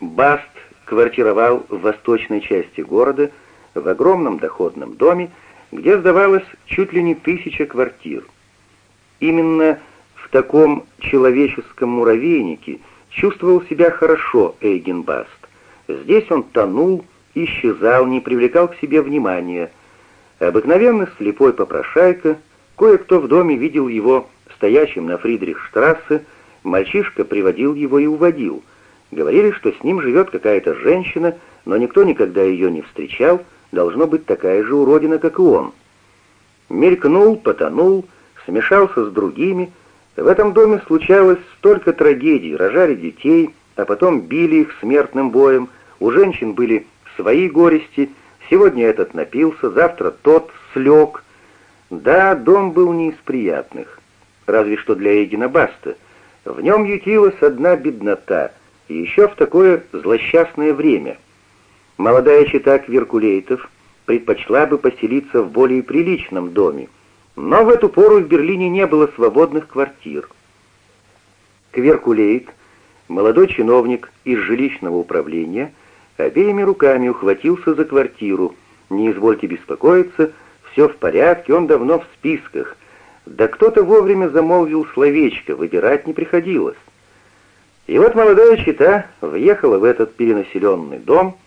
Баст квартировал в восточной части города, в огромном доходном доме, где сдавалось чуть ли не тысяча квартир. Именно в таком человеческом муравейнике чувствовал себя хорошо Эйген Баст. Здесь он тонул, исчезал, не привлекал к себе внимания. Обыкновенный слепой попрошайка, кое-кто в доме видел его стоящим на Фридрихштрассе, мальчишка приводил его и уводил. Говорили, что с ним живет какая-то женщина, но никто никогда ее не встречал, должно быть такая же уродина, как и он. Мелькнул, потонул, смешался с другими. В этом доме случалось столько трагедий, рожали детей, а потом били их смертным боем. У женщин были свои горести. Сегодня этот напился, завтра тот слег. Да, дом был не из приятных. Разве что для Эгина Баста. В нем ютилась одна беднота, еще в такое злосчастное время. Молодая чита Кверкулейтов предпочла бы поселиться в более приличном доме, но в эту пору в Берлине не было свободных квартир. Кверкулейт, молодой чиновник из жилищного управления, обеими руками ухватился за квартиру. «Не извольте беспокоиться, все в порядке, он давно в списках». Да кто-то вовремя замолвил словечко, выбирать не приходилось. И вот молодая чита въехала в этот перенаселенный дом.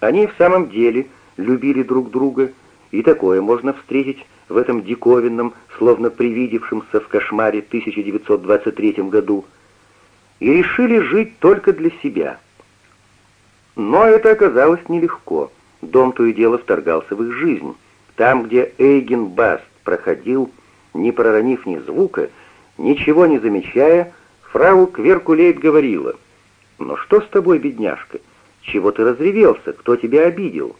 Они в самом деле любили друг друга, и такое можно встретить в этом диковинном, словно привидевшемся в кошмаре 1923 году, и решили жить только для себя. Но это оказалось нелегко. Дом то и дело вторгался в их жизнь. Там, где Эйген Баст проходил, не проронив ни звука, ничего не замечая, фрау Кверкулейт говорила, «Ну что с тобой, бедняжка? Чего ты разревелся? Кто тебя обидел?»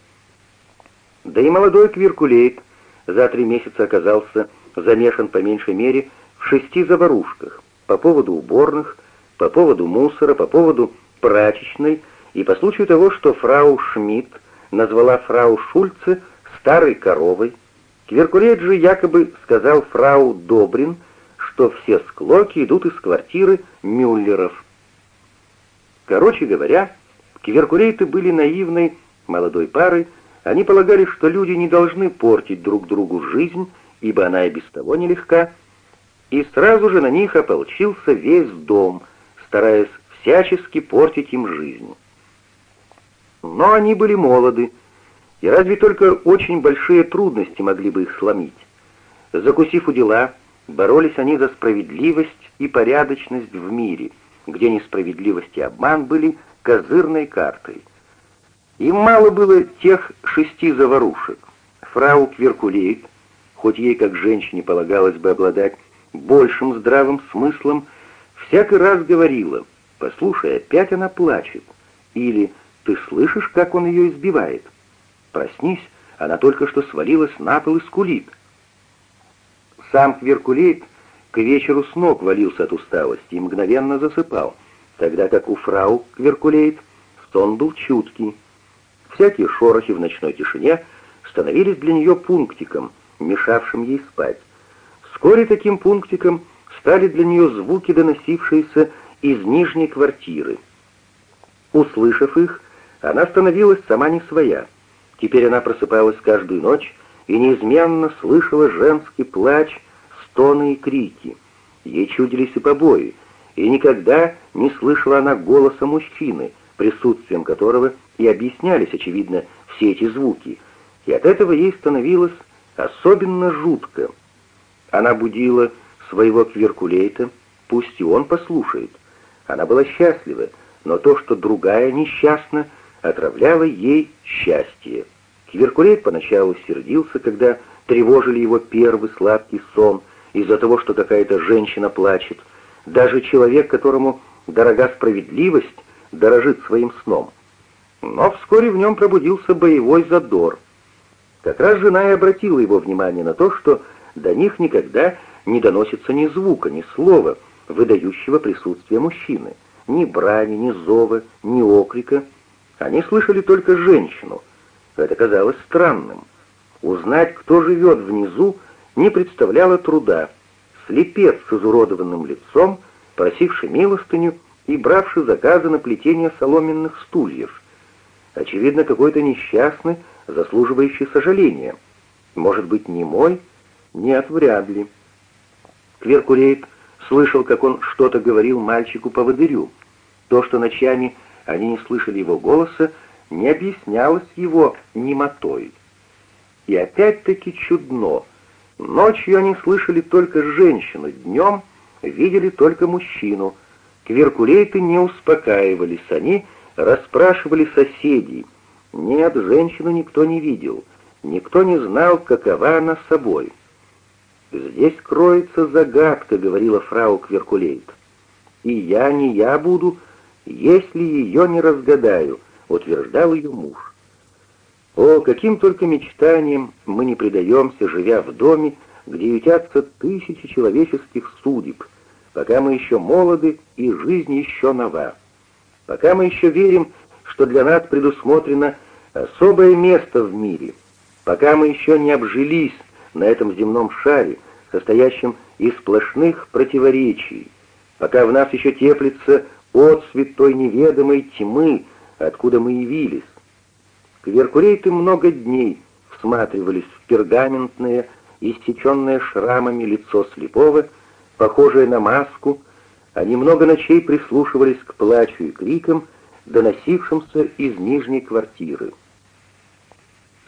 Да и молодой Кверкулейт за три месяца оказался замешан по меньшей мере в шести заварушках по поводу уборных, по поводу мусора, по поводу прачечной и по случаю того, что фрау Шмидт назвала фрау Шульце старой коровой, Кверкулейт же якобы сказал фрау Добрин, что все склоки идут из квартиры Мюллеров. Короче говоря, Кверкулейты были наивной молодой парой, они полагали, что люди не должны портить друг другу жизнь, ибо она и без того нелегка, и сразу же на них ополчился весь дом, стараясь всячески портить им жизнь. Но они были молоды, и разве только очень большие трудности могли бы их сломить. Закусив у дела, боролись они за справедливость и порядочность в мире, где несправедливость и обман были козырной картой. Им мало было тех шести заварушек. Фрау Кверкулейт, хоть ей как женщине полагалось бы обладать большим здравым смыслом, всякий раз говорила, «Послушай, опять она плачет», или «Ты слышишь, как он ее избивает?» Проснись, она только что свалилась на пол и скулит. Сам Кверкулейт к вечеру с ног валился от усталости и мгновенно засыпал, тогда как у фрау Кверкулейт сон был чуткий. Всякие шорохи в ночной тишине становились для нее пунктиком, мешавшим ей спать. Вскоре таким пунктиком стали для нее звуки, доносившиеся из нижней квартиры. Услышав их, она становилась сама не своя — Теперь она просыпалась каждую ночь и неизменно слышала женский плач, стоны и крики. Ей чудились и побои, и никогда не слышала она голоса мужчины, присутствием которого и объяснялись, очевидно, все эти звуки, и от этого ей становилось особенно жутко. Она будила своего кверкулейта, пусть и он послушает. Она была счастлива, но то, что другая несчастна, отравляло ей счастье. Кверкулейт поначалу сердился, когда тревожили его первый сладкий сон из-за того, что какая-то женщина плачет. Даже человек, которому дорога справедливость, дорожит своим сном. Но вскоре в нем пробудился боевой задор. Как раз жена и обратила его внимание на то, что до них никогда не доносится ни звука, ни слова, выдающего присутствие мужчины. Ни брани, ни зова, ни окрика — они слышали только женщину. Это казалось странным. Узнать, кто живет внизу, не представляло труда. Слепец с изуродованным лицом, просивший милостыню, и бравший заказы на плетение соломенных стульев. Очевидно, какой-то несчастный, заслуживающий сожаления. Может быть, не мой? Нет, вряд ли. Кверкулейт слышал, как он что-то говорил мальчику-поводырю. То, что ночами они не слышали его голоса, не объяснялось его немотой. И опять-таки чудно. Ночью они слышали только женщину, днем видели только мужчину. Кверкулейты не успокаивались, они расспрашивали соседей. Нет, женщину никто не видел, никто не знал, какова она собой. «Здесь кроется загадка», — говорила фрау Кверкулейт. «И я не я буду, если ее не разгадаю», — утверждал ее муж. О, каким только мечтаниям мы не предаемся, живя в доме, где ютятся тысячи человеческих судеб, пока мы еще молоды и жизнь еще нова, пока мы еще верим, что для нас предусмотрено особое место в мире, пока мы еще не обжились на этом земном шаре, состоящем из сплошных противоречий, пока в нас еще теплится отцвет той неведомой тьмы, откуда мы явились, Кверкурейты много дней всматривались в пергаментное, истеченное шрамами лицо слепого, похожее на маску, они много ночей прислушивались к плачу и крикам, доносившимся из нижней квартиры.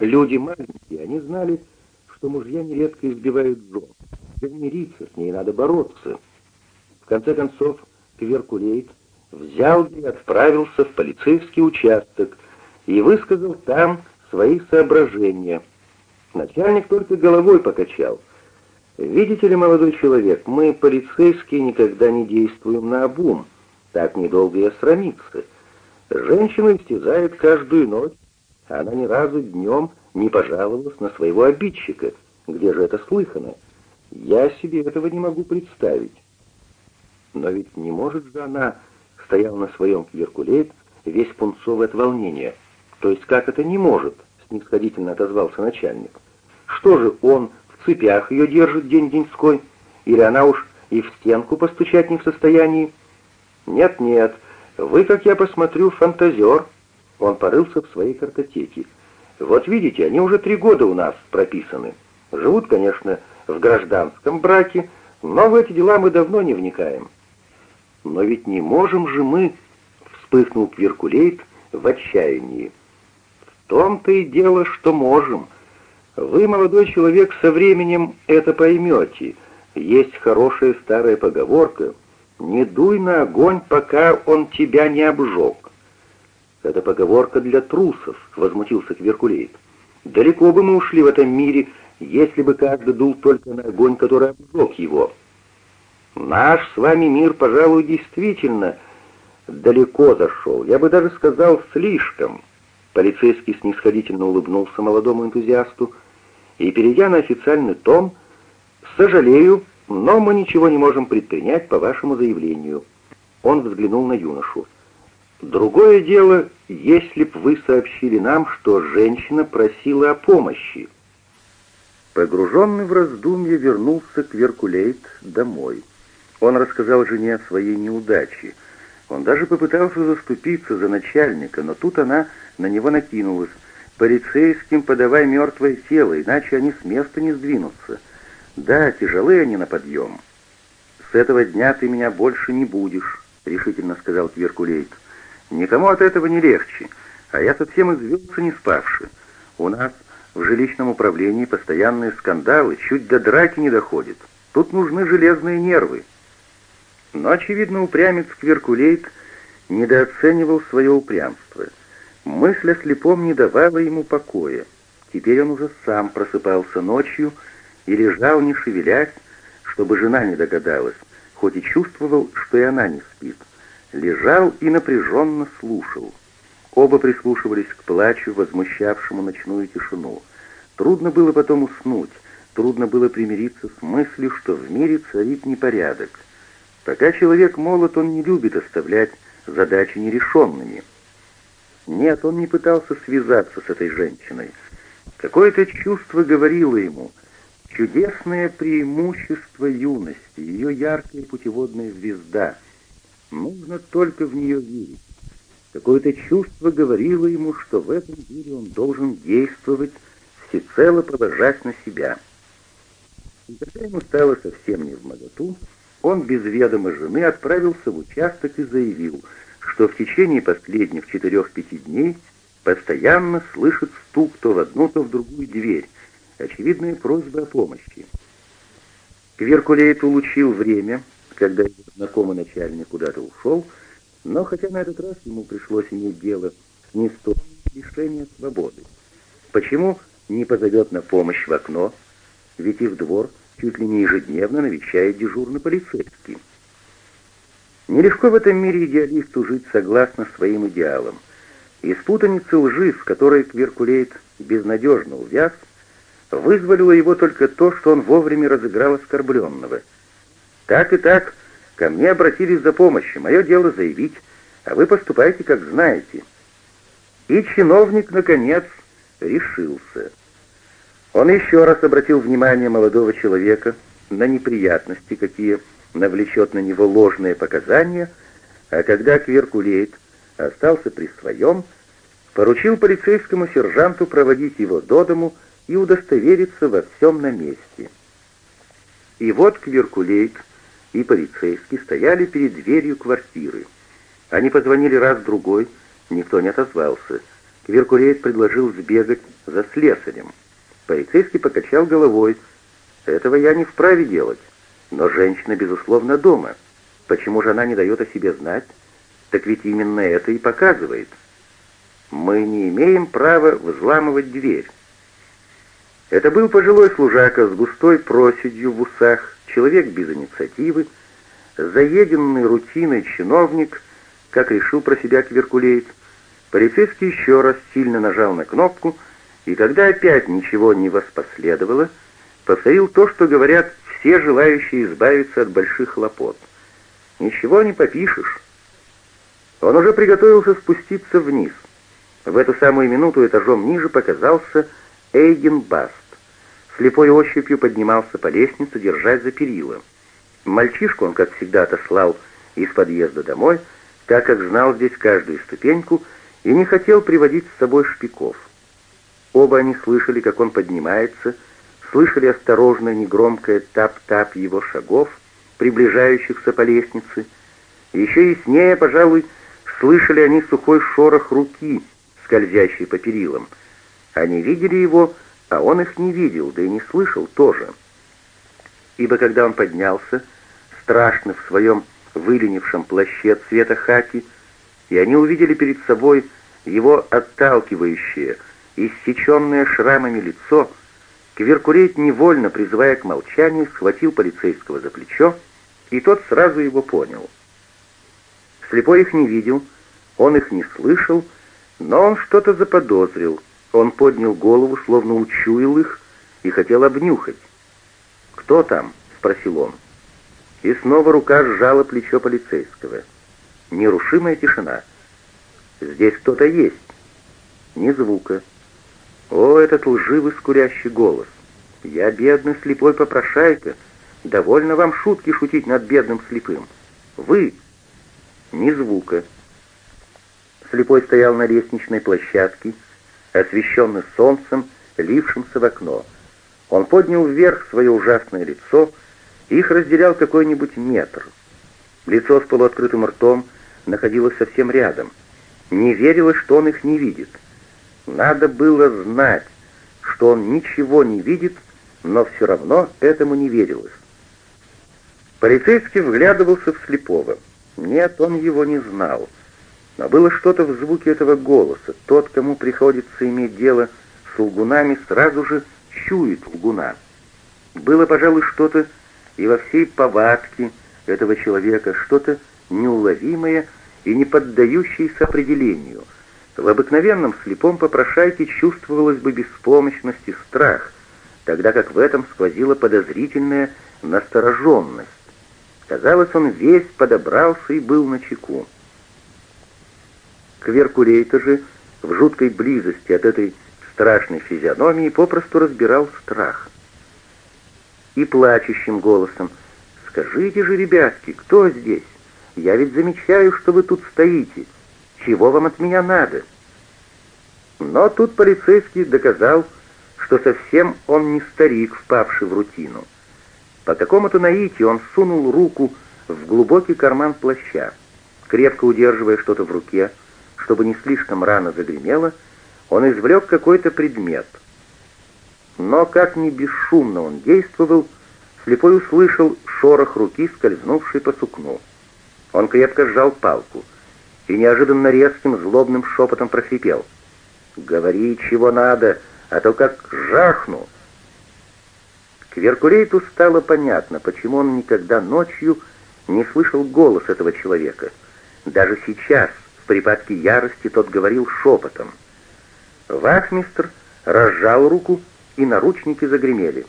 Люди маленькие, они знали, что мужья нередко избивают жен. Чтобы мириться с ней, надо бороться. В конце концов, Кверкулейт взял и отправился в полицейский участок, и высказал там свои соображения. Начальник только головой покачал. «Видите ли, молодой человек, мы, полицейские, никогда не действуем на обум. Так недолго и осрамиться. Женщину истязают каждую ночь, она ни разу днем не пожаловалась на своего обидчика. Где же это слыхано? Я себе этого не могу представить». Но ведь не может же она, стоял на своем кверкуле, весь пунцовый от волнения, — «То есть как это не может?» — снисходительно отозвался начальник. «Что же, он в цепях ее держит день-деньской? Или она уж и в стенку постучать не в состоянии?» «Нет-нет, вы, как я посмотрю, фантазер». Он порылся в своей картотеке. «Вот видите, они уже три года у нас прописаны. Живут, конечно, в гражданском браке, но в эти дела мы давно не вникаем». «Но ведь не можем же мы...» — вспыхнул Кверкулейт в отчаянии том-то и дело, что можем. Вы, молодой человек, со временем это поймете. Есть хорошая старая поговорка «Не дуй на огонь, пока он тебя не обжег». «Это поговорка для трусов», — возмутился Кверкулейт. «Далеко бы мы ушли в этом мире, если бы каждый дул только на огонь, который обжег его». «Наш с вами мир, пожалуй, действительно далеко зашел, я бы даже сказал, слишком». Полицейский снисходительно улыбнулся молодому энтузиасту и, перейдя на официальный том, «Сожалею, но мы ничего не можем предпринять по вашему заявлению». Он взглянул на юношу. «Другое дело, если б вы сообщили нам, что женщина просила о помощи». Погруженный в раздумье вернулся к Веркулейт домой. Он рассказал жене о своей неудаче. Он даже попытался заступиться за начальника, но тут она на него накинулась. «Полицейским подавай мертвое тело, иначе они с места не сдвинутся. Да, тяжелые они на подъем». «С этого дня ты меня больше не будешь», — решительно сказал Кверкулейт. «Никому от этого не легче, а я совсем извелся не спавши. У нас в жилищном управлении постоянные скандалы, чуть до драки не доходит. Тут нужны железные нервы». Но, очевидно, упрямец Кверкулейт недооценивал свое упрямство — Мысль о слепом не давала ему покоя. Теперь он уже сам просыпался ночью и лежал, не шевелясь, чтобы жена не догадалась, хоть и чувствовал, что и она не спит. Лежал и напряженно слушал. Оба прислушивались к плачу, возмущавшему ночную тишину. Трудно было потом уснуть, трудно было примириться с мыслью, что в мире царит непорядок. Пока человек молод, он не любит оставлять задачи нерешенными. Нет, он не пытался связаться с этой женщиной. Какое-то чувство говорило ему. Чудесное преимущество юности, ее яркая путеводная звезда. Нужно только в нее верить. Какое-то чувство говорило ему, что в этом мире он должен действовать, всецело положась на себя. И когда ему стало совсем не в моготу, он без ведома жены отправился в участок и заявил, что в течение последних четырех-пяти дней постоянно слышит стук то в одну, то в другую дверь, очевидные просьбы о помощи. Кверкулейт улучил время, когда его знакомый начальник куда-то ушел, но хотя на этот раз ему пришлось иметь дело с нестойким лишением свободы. Почему не позовет на помощь в окно, ведь и в двор чуть ли не ежедневно навещает дежурный полицейский. Нелегко в этом мире идеалисту жить согласно своим идеалам. Из путаницы лжи, в которой Кверкулейт безнадежно увяз, вызволило его только то, что он вовремя разыграл оскорбленного. Так и так, ко мне обратились за помощью, мое дело заявить, а вы поступаете, как знаете. И чиновник, наконец, решился. Он еще раз обратил внимание молодого человека на неприятности, какие навлечет на него ложные показания, а когда Кверкулейт остался при своем, поручил полицейскому сержанту проводить его до дому и удостовериться во всем на месте. И вот Кверкулейт и полицейский стояли перед дверью квартиры. Они позвонили раз-другой, никто не отозвался. Кверкулейт предложил сбегать за слесарем. Полицейский покачал головой. «Этого я не вправе делать. Но женщина, безусловно, дома. Почему же она не дает о себе знать? Так ведь именно это и показывает. Мы не имеем права взламывать дверь». Это был пожилой служака с густой проседью в усах, человек без инициативы, заеденный рутиной чиновник, как решил про себя Кверкулейт. Полицейский еще раз сильно нажал на кнопку — и когда опять ничего не воспоследовало, повторил то, что говорят все желающие избавиться от больших хлопот. Ничего не попишешь. Он уже приготовился спуститься вниз. В эту самую минуту этажом ниже показался Эйген Баст. Слепой ощупью поднимался по лестнице, держась за перила. Мальчишку он, как всегда, отослал из подъезда домой, так как знал здесь каждую ступеньку и не хотел приводить с собой шпиков. Оба они слышали, как он поднимается, слышали осторожное негромкое тап-тап его шагов, приближающихся по лестнице. Еще яснее, пожалуй, слышали они сухой шорох руки, скользящей по перилам. Они видели его, а он их не видел, да и не слышал тоже. Ибо когда он поднялся, страшно в своем выленившем плаще цвета хаки, и они увидели перед собой его отталкивающее, иссеченное шрамами лицо, Кверкурейт невольно, призывая к молчанию, схватил полицейского за плечо, и тот сразу его понял. Слепой их не видел, он их не слышал, но он что-то заподозрил. Он поднял голову, словно учуял их, и хотел обнюхать. «Кто там?» — спросил он. И снова рука сжала плечо полицейского. Нерушимая тишина. «Здесь кто-то есть». Ни звука. О, этот лживый скурящий голос! Я бедный слепой попрошайка. Довольно вам шутки шутить над бедным слепым. Вы! Ни звука. Слепой стоял на лестничной площадке, освещенный солнцем, лившимся в окно. Он поднял вверх свое ужасное лицо, их разделял какой-нибудь метр. Лицо с полуоткрытым ртом находилось совсем рядом. Не верилось, что он их не видит — надо было знать, что он ничего не видит, но все равно этому не верилось. Полицейский вглядывался в слепого. Нет, он его не знал. Но было что-то в звуке этого голоса. Тот, кому приходится иметь дело с лгунами, сразу же чует лгуна. Было, пожалуй, что-то и во всей повадке этого человека, что-то неуловимое и не поддающееся определению — в обыкновенном слепом попрошайке чувствовалась бы беспомощность и страх, тогда как в этом сквозила подозрительная настороженность. Казалось, он весь подобрался и был на чеку. Кверкулейта же в жуткой близости от этой страшной физиономии попросту разбирал страх. И плачущим голосом «Скажите же, ребятки, кто здесь? Я ведь замечаю, что вы тут стоите. Чего вам от меня надо?» Но тут полицейский доказал, что совсем он не старик, впавший в рутину. По какому-то наитию он сунул руку в глубокий карман плаща. Крепко удерживая что-то в руке, чтобы не слишком рано загремело, он извлек какой-то предмет. Но как ни бесшумно он действовал, слепой услышал шорох руки, скользнувшей по сукну. Он крепко сжал палку и неожиданно резким злобным шепотом прохрипел — «Говори, чего надо, а то как жахну!» Кверкулейту стало понятно, почему он никогда ночью не слышал голос этого человека. Даже сейчас, в припадке ярости, тот говорил шепотом. Вахмистр разжал руку, и наручники загремели.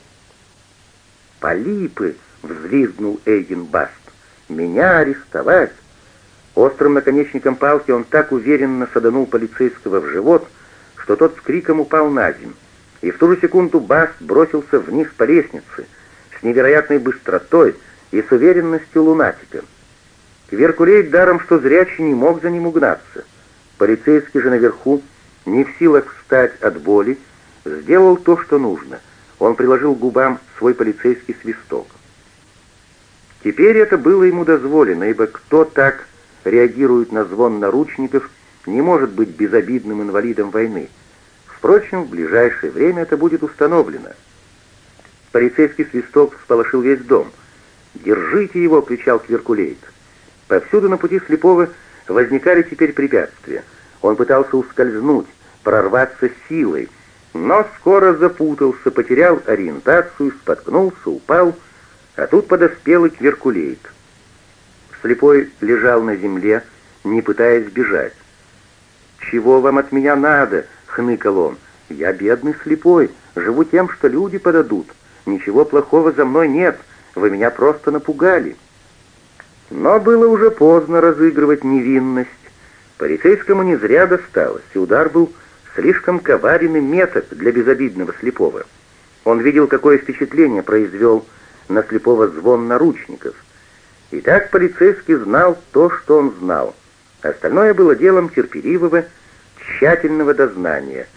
«Полипы!» — взвизгнул Эйген Баст. «Меня арестовать!» Острым наконечником палки он так уверенно саданул полицейского в живот — что тот с криком упал на землю, и в ту же секунду Баст бросился вниз по лестнице с невероятной быстротой и с уверенностью лунатика. Кверкулейт даром, что зрячий не мог за ним угнаться. Полицейский же наверху, не в силах встать от боли, сделал то, что нужно. Он приложил губам свой полицейский свисток. Теперь это было ему дозволено, ибо кто так реагирует на звон наручников, не может быть безобидным инвалидом войны. Впрочем, в ближайшее время это будет установлено. Полицейский свисток всполошил весь дом. «Держите его!» — кричал Кверкулейт. Повсюду на пути слепого возникали теперь препятствия. Он пытался ускользнуть, прорваться силой, но скоро запутался, потерял ориентацию, споткнулся, упал, а тут подоспел и Кверкулейт. Слепой лежал на земле, не пытаясь бежать. «Чего вам от меня надо?» хныкал он. «Я бедный слепой, живу тем, что люди подадут. Ничего плохого за мной нет, вы меня просто напугали». Но было уже поздно разыгрывать невинность. Полицейскому не зря досталось, и удар был слишком коваренный метод для безобидного слепого. Он видел, какое впечатление произвел на слепого звон наручников. И так полицейский знал то, что он знал. Остальное было делом терпеливого, тщательного дознания,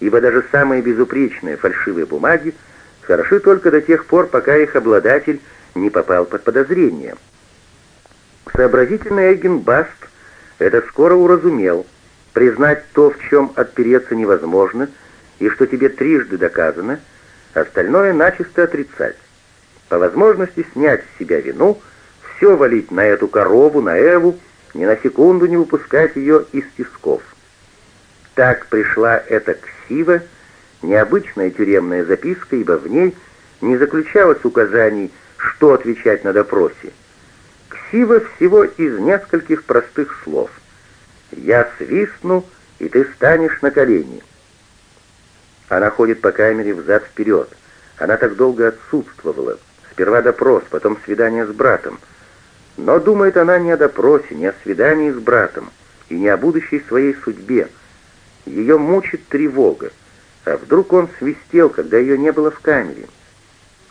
ибо даже самые безупречные фальшивые бумаги хороши только до тех пор, пока их обладатель не попал под подозрение. Сообразительный Эгген Баст это скоро уразумел. Признать то, в чем отпереться невозможно, и что тебе трижды доказано, остальное начисто отрицать. По возможности снять с себя вину, все валить на эту корову, на Эву, ни на секунду не выпускать ее из тисков. Так пришла эта ксива, необычная тюремная записка, ибо в ней не заключалось указаний, что отвечать на допросе. Ксива всего из нескольких простых слов. «Я свистну, и ты станешь на колени». Она ходит по камере взад-вперед. Она так долго отсутствовала. Сперва допрос, потом свидание с братом. Но думает она не о допросе, не о свидании с братом и не о будущей своей судьбе, ее мучит тревога. А вдруг он свистел, когда ее не было в камере?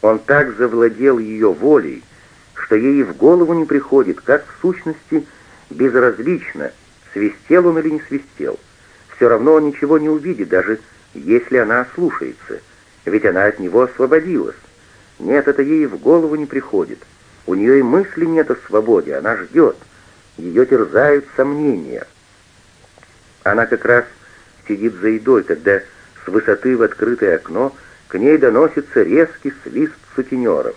Он так завладел ее волей, что ей в голову не приходит, как в сущности безразлично, свистел он или не свистел. Все равно он ничего не увидит, даже если она ослушается, ведь она от него освободилась. Нет, это ей в голову не приходит. У нее и мысли нет о свободе, она ждет. Ее терзают сомнения. Она как раз сидит за едой, когда с высоты в открытое окно к ней доносится резкий свист сутенера.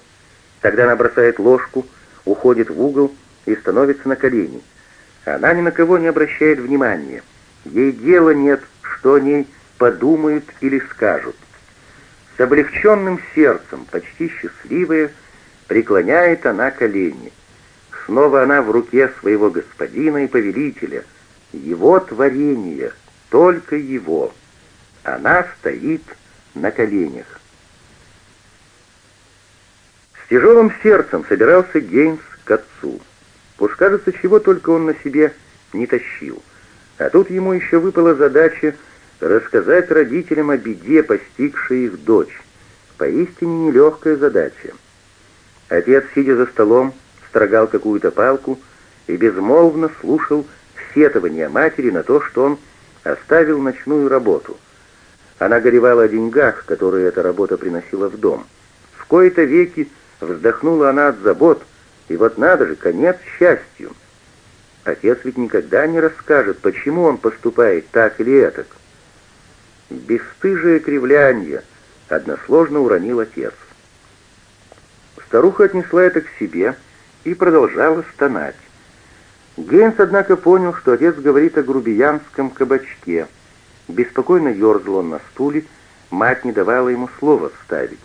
Тогда она бросает ложку, уходит в угол и становится на колени. Она ни на кого не обращает внимания. Ей дела нет, что о ней подумают или скажут. С облегченным сердцем, почти счастливая, преклоняет она колени. Снова она в руке своего господина и повелителя, его творения — только его. Она стоит на коленях. С тяжелым сердцем собирался Гейнс к отцу. Уж кажется, чего только он на себе не тащил. А тут ему еще выпала задача рассказать родителям о беде, постигшей их дочь. Поистине нелегкая задача. Отец, сидя за столом, строгал какую-то палку и безмолвно слушал сетования матери на то, что он оставил ночную работу. Она горевала о деньгах, которые эта работа приносила в дом. В кои-то веки вздохнула она от забот, и вот надо же, конец счастью. Отец ведь никогда не расскажет, почему он поступает так или этак. Бесстыжее кривляние, односложно уронил отец. Старуха отнесла это к себе и продолжала стонать. Гейнс, однако, понял, что отец говорит о грубиянском кабачке. Беспокойно ерзал он на стуле, мать не давала ему слова вставить.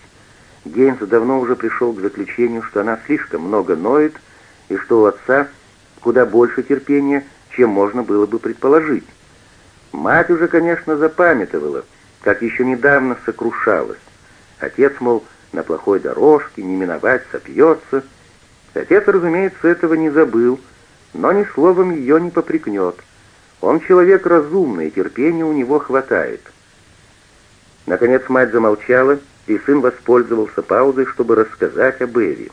Гейнс давно уже пришел к заключению, что она слишком много ноет, и что у отца куда больше терпения, чем можно было бы предположить. Мать уже, конечно, запамятовала, как еще недавно сокрушалась. Отец, мол, на плохой дорожке, не миновать, сопьется. Отец, разумеется, этого не забыл, но ни словом ее не попрекнет. Он человек разумный, терпения у него хватает. Наконец мать замолчала, и сын воспользовался паузой, чтобы рассказать об Эви.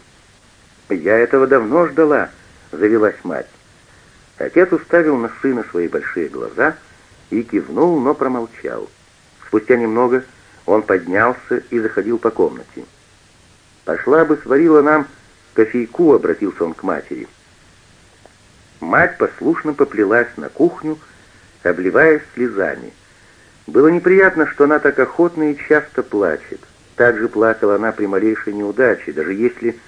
«Я этого давно ждала», — завелась мать. Отец уставил на сына свои большие глаза и кивнул, но промолчал. Спустя немного он поднялся и заходил по комнате. «Пошла бы, сварила нам кофейку», — обратился он к матери. Мать послушно поплелась на кухню, обливаясь слезами. Было неприятно, что она так охотно и часто плачет. Так же плакала она при малейшей неудаче, даже если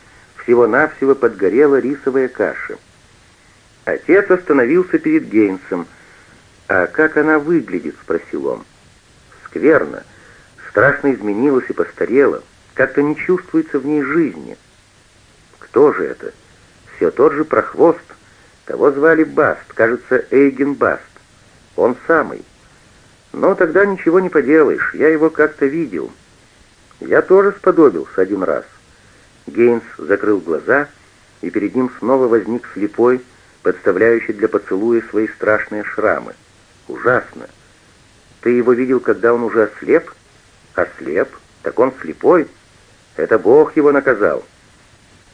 всего-навсего подгорела рисовая каша. Отец остановился перед Гейнсом. «А как она выглядит?» — спросил он. «Скверно. Страшно изменилась и постарела. Как-то не чувствуется в ней жизни». «Кто же это?» «Все тот же прохвост. Того звали Баст, кажется, Эйген Баст. Он самый. Но тогда ничего не поделаешь, я его как-то видел. Я тоже сподобился один раз». Гейнс закрыл глаза, и перед ним снова возник слепой, подставляющий для поцелуя свои страшные шрамы. Ужасно. Ты его видел, когда он уже ослеп? Ослеп? Так он слепой? Это Бог его наказал.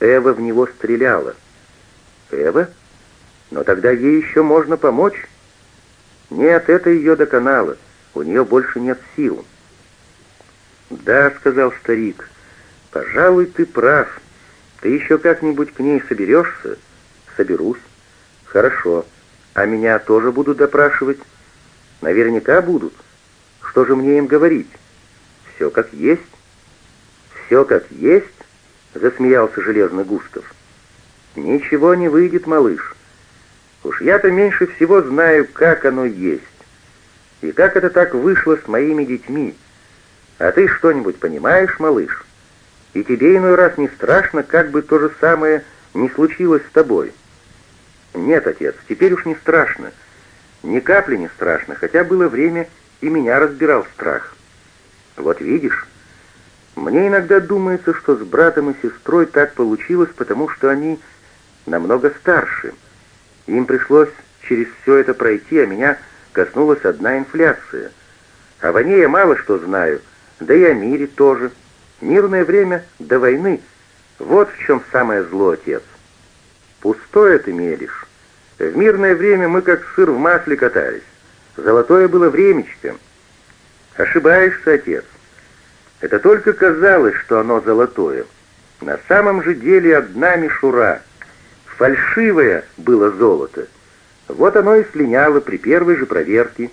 Эва в него стреляла. Эва? Но тогда ей еще можно помочь? Нет, это ее доконало. У нее больше нет сил. Да, сказал старик, пожалуй, ты прав. Ты еще как-нибудь к ней соберешься? Соберусь. Хорошо. А меня тоже будут допрашивать? Наверняка будут. Что же мне им говорить? Все как есть. Все как есть, засмеялся железный Густав. Ничего не выйдет, малыш. Уж я-то меньше всего знаю, как оно есть. И как это так вышло с моими детьми. А ты что-нибудь понимаешь, малыш? И тебе иной раз не страшно, как бы то же самое не случилось с тобой. Нет, отец, теперь уж не страшно. Ни капли не страшно, хотя было время, и меня разбирал страх. Вот видишь, мне иногда думается, что с братом и сестрой так получилось, потому что они намного старше. Им пришлось через все это пройти, а меня коснулась одна инфляция. О войне я мало что знаю, да и о мире тоже. Мирное время до войны. Вот в чем самое зло, отец. Пустое ты мелешь. В мирное время мы как сыр в масле катались. Золотое было времечко. Ошибаешься, отец. Это только казалось, что оно золотое. На самом же деле одна мишура. Фальшивое было золото. Вот оно и слиняло при первой же проверке.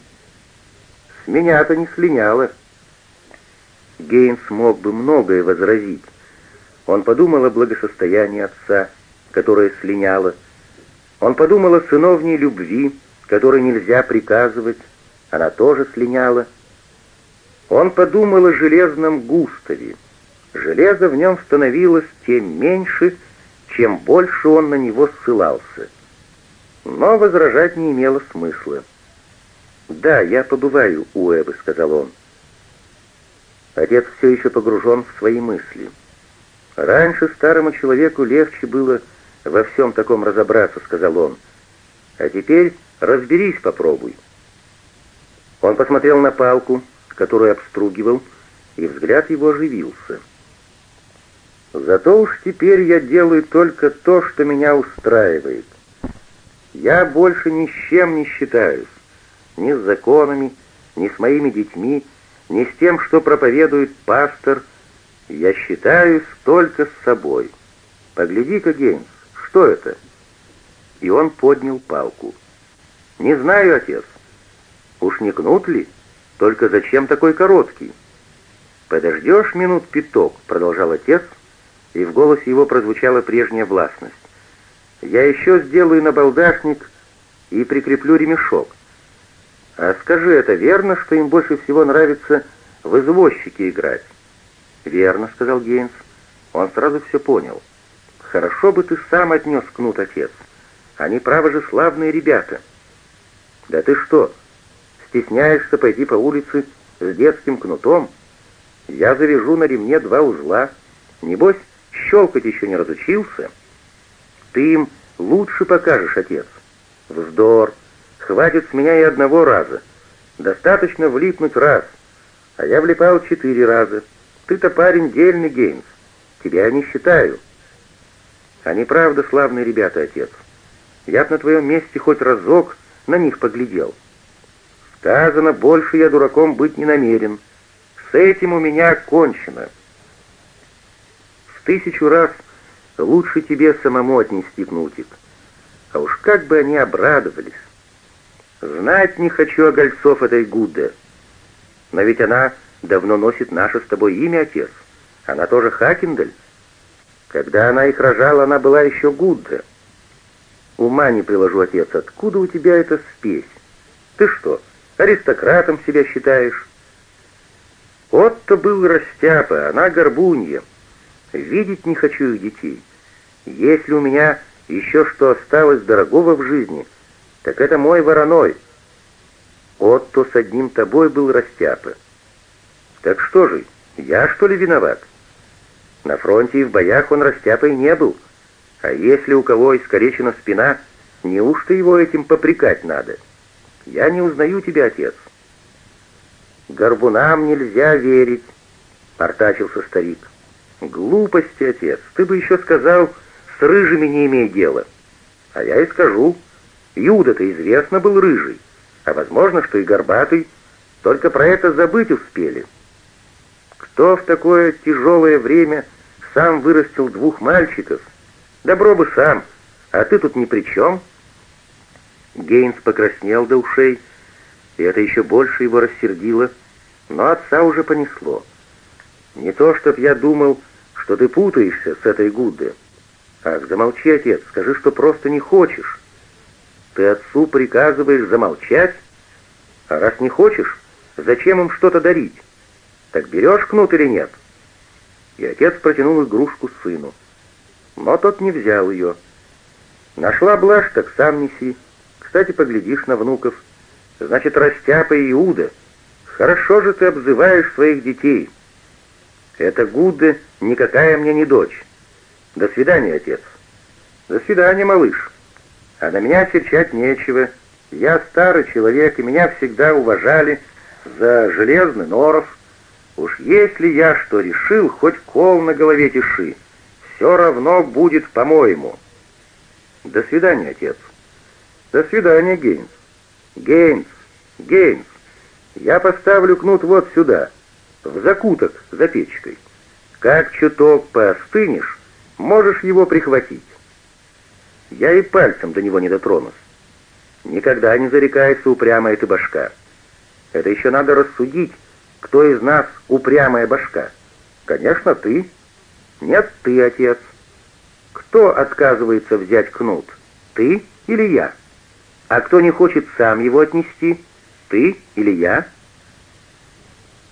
С меня-то не слиняло. Гейнс мог бы многое возразить. Он подумал о благосостоянии отца, которое слиняло, он подумал о сыновней любви, которой нельзя приказывать, она тоже слиняла. Он подумал о железном Густаве. Железо в нем становилось тем меньше, чем больше он на него ссылался. Но возражать не имело смысла. «Да, я побываю у Эвы», — сказал он. Отец все еще погружен в свои мысли. Раньше старому человеку легче было во всем таком разобраться», — сказал он. «А теперь разберись, попробуй». Он посмотрел на палку, которую обстругивал, и взгляд его оживился. «Зато уж теперь я делаю только то, что меня устраивает. Я больше ни с чем не считаюсь. Ни с законами, ни с моими детьми, ни с тем, что проповедует пастор. Я считаюсь только с собой. Погляди-ка, Гейнс, что это?» И он поднял палку. «Не знаю, отец. Уж не кнут ли? Только зачем такой короткий?» «Подождешь минут пяток», — продолжал отец, и в голосе его прозвучала прежняя властность. «Я еще сделаю набалдашник и прикреплю ремешок. А скажи, это верно, что им больше всего нравится в извозчике играть?» «Верно», — сказал Гейнс. Он сразу все понял. «Хорошо бы ты сам отнес кнут, отец. Они, право же, славные ребята». «Да ты что, стесняешься пойти по улице с детским кнутом?» Я завяжу на ремне два узла. Небось, щелкать еще не разучился. Ты им лучше покажешь, отец. Вздор. Хватит с меня и одного раза. Достаточно влипнуть раз. А я влипал четыре раза. Ты-то парень дельный, Гейнс. Тебя не считаю. Они правда славные ребята, отец. Я б на твоем месте хоть разок на них поглядел. Сказано, больше я дураком быть не намерен. С этим у меня кончено. В тысячу раз лучше тебе самому отнести кнутик. А уж как бы они обрадовались. Знать не хочу о гольцов этой Гудде. Но ведь она давно носит наше с тобой имя, отец. Она тоже Хакендель. Когда она их рожала, она была еще Гудде. Ума не приложу, отец, откуда у тебя эта спесь? Ты что, аристократом себя считаешь? Отто был растяпа, она горбунья. Видеть не хочу их детей. Если у меня еще что осталось дорогого в жизни, так это мой вороной. Отто с одним тобой был растяпа. Так что же, я что ли виноват? На фронте и в боях он растяпой не был. А если у кого искоречена спина, неужто его этим попрекать надо? Я не узнаю тебя, отец. «Горбунам нельзя верить», — артачился старик. «Глупости, отец, ты бы еще сказал, с рыжими не имей дела». А я и скажу, Юда-то известно был рыжий, а возможно, что и горбатый, только про это забыть успели. Кто в такое тяжелое время сам вырастил двух мальчиков? Добро бы сам, а ты тут ни при чем. Гейнс покраснел до ушей, и это еще больше его рассердило, но отца уже понесло. Не то, чтоб я думал, что ты путаешься с этой Гудде. Ах, замолчи, отец, скажи, что просто не хочешь. Ты отцу приказываешь замолчать? А раз не хочешь, зачем им что-то дарить? Так берешь кнут или нет?» И отец протянул игрушку сыну. Но тот не взял ее. «Нашла блажь, так сам неси. Кстати, поглядишь на внуков. Значит, Растяпа Иуда. Хорошо же ты обзываешь своих детей. Это Гудда никакая мне не дочь. До свидания, отец. До свидания, малыш. А на меня серчать нечего. Я старый человек, и меня всегда уважали за железный норов. Уж если я что решил, хоть кол на голове тиши, все равно будет по-моему. До свидания, отец. До свидания, Гейнс. Гейнс, Гейнс, я поставлю кнут вот сюда, в закуток за печкой. Как чуток поостынешь, можешь его прихватить. Я и пальцем до него не дотронусь. Никогда не зарекается упрямая ты башка. Это еще надо рассудить, кто из нас упрямая башка. Конечно, ты. Нет, ты, отец. Кто отказывается взять кнут? Ты или я? А кто не хочет сам его отнести? Ты или я?»